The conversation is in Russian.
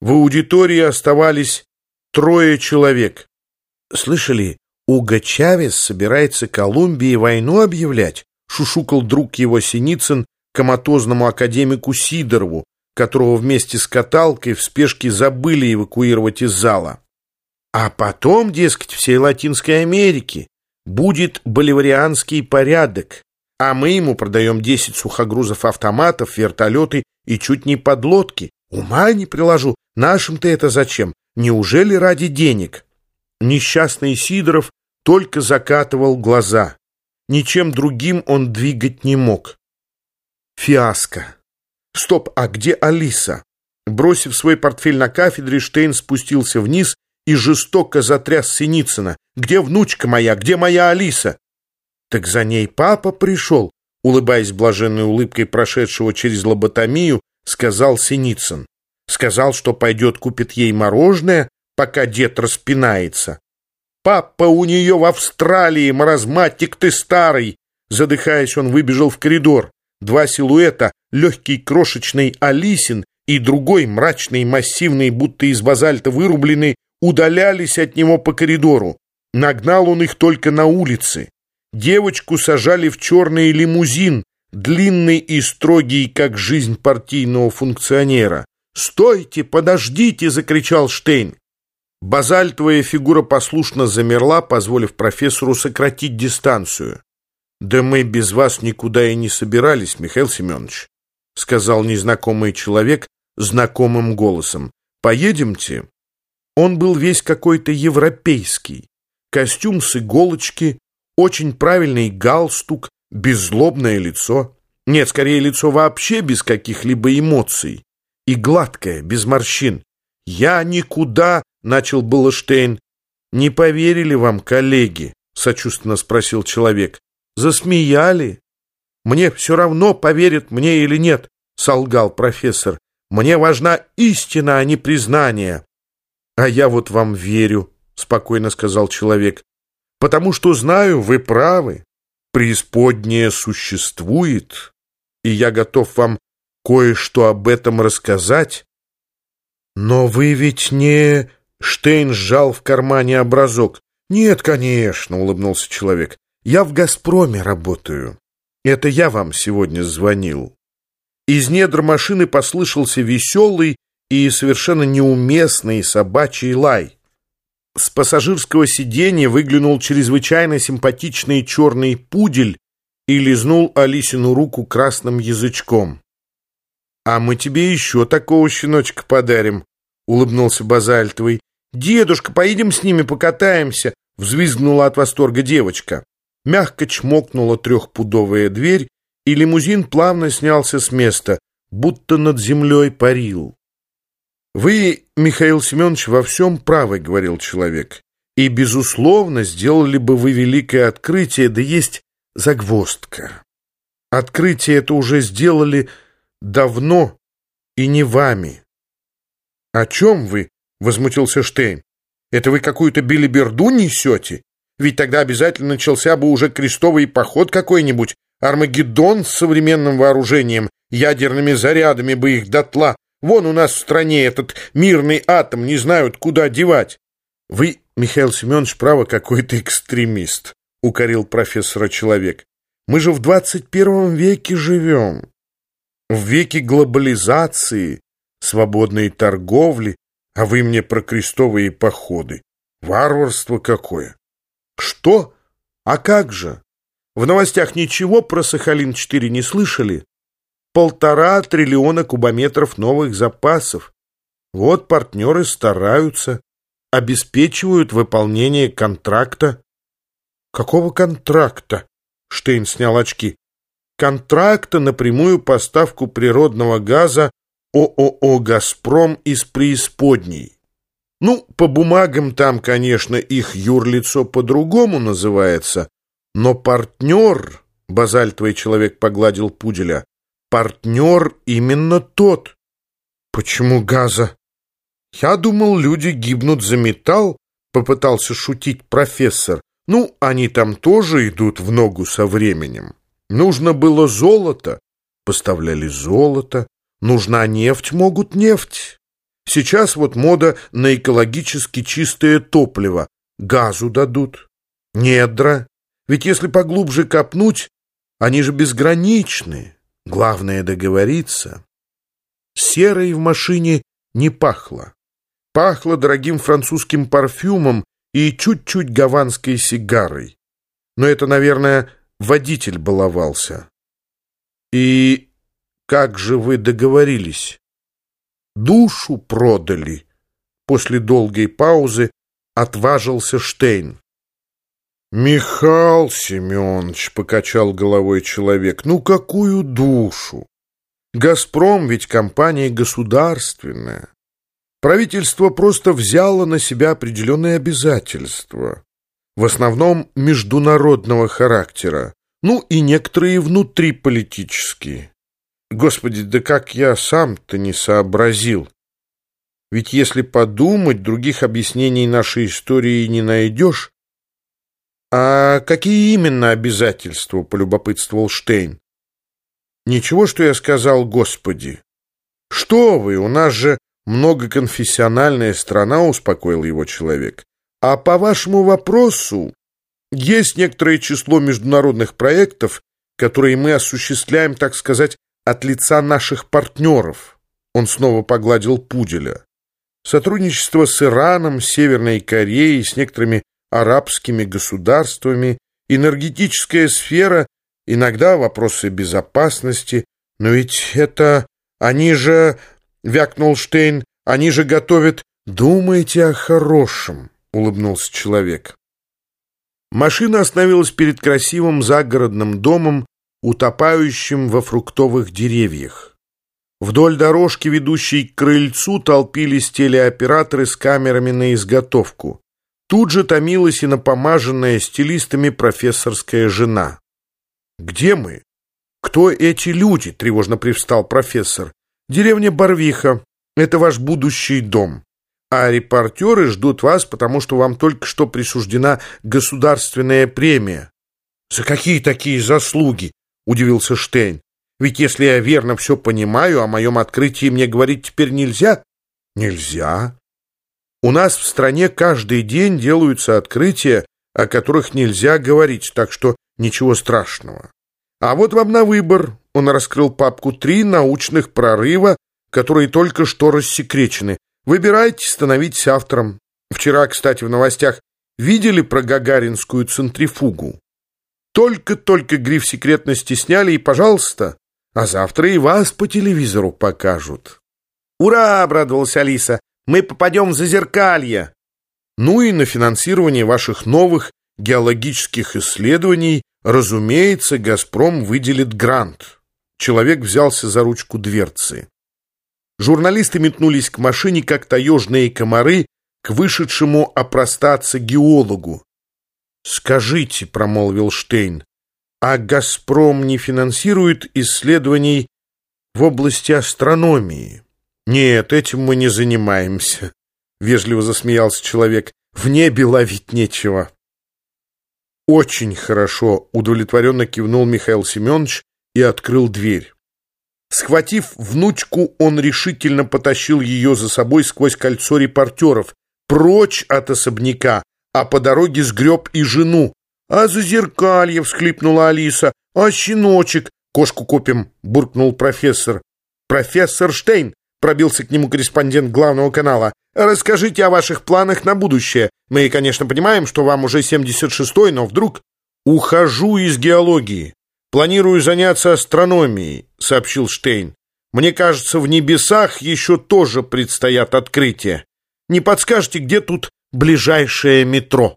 В аудитории оставались трое человек. «Слышали, Уго Чавес собирается Колумбии войну объявлять?» шушукал друг его Синицын коматозному академику Сидорову, которого вместе с каталкой в спешке забыли эвакуировать из зала. А потом, дескать, всей Латинской Америке будет боливарианский порядок, а мы ему продаем 10 сухогрузов автоматов, вертолеты и чуть не подлодки. Ума не приложу, нашим-то это зачем? Неужели ради денег? Несчастный Сидоров только закатывал глаза. Ничем другим он двигать не мог. Фиаско. Стоп, а где Алиса? Бросив свой портфель на кафедре, Штейн спустился вниз и жестоко затряс Синицына. «Где внучка моя? Где моя Алиса?» «Так за ней папа пришел», улыбаясь блаженной улыбкой прошедшего через лоботомию, сказал Синицын. Сказал, что пойдет купит ей мороженое, пока дед распинается. «Папа у нее в Австралии, маразматик ты старый!» Задыхаясь, он выбежал в коридор. Два силуэта, легкий крошечный Алисин и другой мрачный массивный, будто из базальта вырубленный, удалялись от него по коридору. Нагнал он их только на улице. Девочку сажали в черный лимузин, длинный и строгий, как жизнь партийного функционера. «Стойте, подождите!» — закричал Штейн. Базальтовая фигура послушно замерла, позволив профессору сократить дистанцию. «Да мы без вас никуда и не собирались, Михаил Семенович», — сказал незнакомый человек знакомым голосом. «Поедемте?» Он был весь какой-то европейский. Костюм с иголочки, очень правильный галстук, беззлобное лицо. Нет, скорее лицо вообще без каких-либо эмоций. И гладкое, без морщин. «Я никуда!» — начал было Штейн. «Не поверили вам, коллеги?» — сочувственно спросил человек. «Засмеяли?» «Мне все равно, поверят мне или нет», — солгал профессор. «Мне важна истина, а не признание». «А я вот вам верю», — спокойно сказал человек. «Потому что знаю, вы правы. Преисподнее существует, и я готов вам кое-что об этом рассказать». «Но вы ведь не...» Штейн сжал в кармане образок. «Нет, конечно», — улыбнулся человек. «Я в «Газпроме» работаю. Это я вам сегодня звонил». Из недр машины послышался веселый и совершенно неуместный собачий лай. С пассажирского сиденья выглянул чрезвычайно симпатичный черный пудель и лизнул Алисину руку красным язычком. «А мы тебе еще такого щеночка подарим», — улыбнулся Базальтовый. «Дедушка, поедем с ними покатаемся», — взвизгнула от восторга девочка. Мягко чмокнула трехпудовая дверь, и лимузин плавно снялся с места, будто над землей парил. «Вы, Михаил Семенович, во всем правы», — говорил человек. «И, безусловно, сделали бы вы великое открытие, да есть загвоздка. Открытие это уже сделали давно и не вами». «О чем вы?» — возмутился Штейн. «Это вы какую-то билиберду несете? Ведь тогда обязательно начался бы уже крестовый поход какой-нибудь, Армагеддон с современным вооружением, ядерными зарядами бы их дотла, Вон у нас в стране этот мирный атом не знают, куда девать. Вы, Михаил Семенович, право какой-то экстремист, укорил профессора человек. Мы же в двадцать первом веке живем. В веке глобализации, свободной торговли, а вы мне про крестовые походы. Варварство какое! Что? А как же? В новостях ничего про Сахалин-4 не слышали? Полтора триллиона кубометров новых запасов. Вот партнеры стараются, обеспечивают выполнение контракта. Какого контракта? Штейн снял очки. Контракта на прямую поставку природного газа ООО «Газпром» из преисподней. Ну, по бумагам там, конечно, их юрлицо по-другому называется, но партнер, базальтовый человек погладил пуделя, партнер именно тот. Почему газа? Я думал, люди гибнут за металл, попытался шутить профессор. Ну, они там тоже идут в ногу со временем. Нужно было золото, поставляли золото. Нужна нефть, могут нефть. Сейчас вот мода на экологически чистое топливо. Газу дадут. Недра. Ведь если поглубже копнуть, они же безграничны. Главное договориться. Серой в машине не пахло. Пахло дорогим французским парфюмом и чуть-чуть гаванской сигарой. Но это, наверное, водитель баловался. И как же вы договорились? Душу продали. После долгой паузы отважился Штейн. «Михаил Семенович», — покачал головой человек, — «ну какую душу? «Газпром» ведь компания государственная. Правительство просто взяло на себя определенные обязательства, в основном международного характера, ну и некоторые внутриполитические. Господи, да как я сам-то не сообразил. Ведь если подумать, других объяснений нашей истории не найдешь. А какие именно обязательства, полюбопытствовал Штейн. Ничего, что я сказал, Господи. Что вы, у нас же многоконфессиональная страна, успокоил его человек. А по вашему вопросу, есть некоторое число международных проектов, которые мы осуществляем, так сказать, от лица наших партнеров. Он снова погладил пуделя. Сотрудничество с Ираном, Северной Кореей, с некоторыми арабскими государствами, энергетическая сфера иногда вопросы безопасности. Но ведь это... Они же... — вякнул Штейн. «Они же готовят...» «Думайте о хорошем», — улыбнулся человек. Машина остановилась перед красивым загородным домом, утопающим во фруктовых деревьях. Вдоль дорожки, ведущей к крыльцу, толпились телеоператоры с камерами на изготовку. Тут же томилась и напомаженная стилистами профессорская жена. «Где мы? Кто эти люди?» — тревожно привстал профессор. «Деревня Барвиха. Это ваш будущий дом. А репортеры ждут вас, потому что вам только что присуждена государственная премия». «За какие такие заслуги?» — удивился Штейн. «Ведь если я верно все понимаю, о моем открытии мне говорить теперь нельзя?» «Нельзя. У нас в стране каждый день делаются открытия, о которых нельзя говорить, так что Ничего страшного. А вот вам на выбор. Он раскрыл папку «Три научных прорыва», которые только что рассекречены. Выбирайте, становитесь автором. Вчера, кстати, в новостях видели про гагаринскую центрифугу? Только-только гриф секретности сняли, и, пожалуйста, а завтра и вас по телевизору покажут. «Ура!» — обрадовалась Алиса. «Мы попадем в зазеркалье!» Ну и на финансирование ваших новых геологических исследований Разумеется, «Газпром» выделит грант. Человек взялся за ручку дверцы. Журналисты метнулись к машине, как таежные комары, к вышедшему опростаться геологу. «Скажите», — промолвил Штейн, «а «Газпром» не финансирует исследований в области астрономии?» «Нет, этим мы не занимаемся», — вежливо засмеялся человек. «В небе ловить нечего». «Очень хорошо», — удовлетворенно кивнул Михаил Семенович и открыл дверь. Схватив внучку, он решительно потащил ее за собой сквозь кольцо репортеров, прочь от особняка, а по дороге сгреб и жену. «А за зеркалье!» — всхлипнула Алиса. «А щеночек!» — кошку купим, — буркнул профессор. «Профессор Штейн!» — пробился к нему корреспондент главного канала. Расскажите о ваших планах на будущее. Мы, конечно, понимаем, что вам уже 76-й, но вдруг... Ухожу из геологии. Планирую заняться астрономией, сообщил Штейн. Мне кажется, в небесах еще тоже предстоят открытия. Не подскажете, где тут ближайшее метро?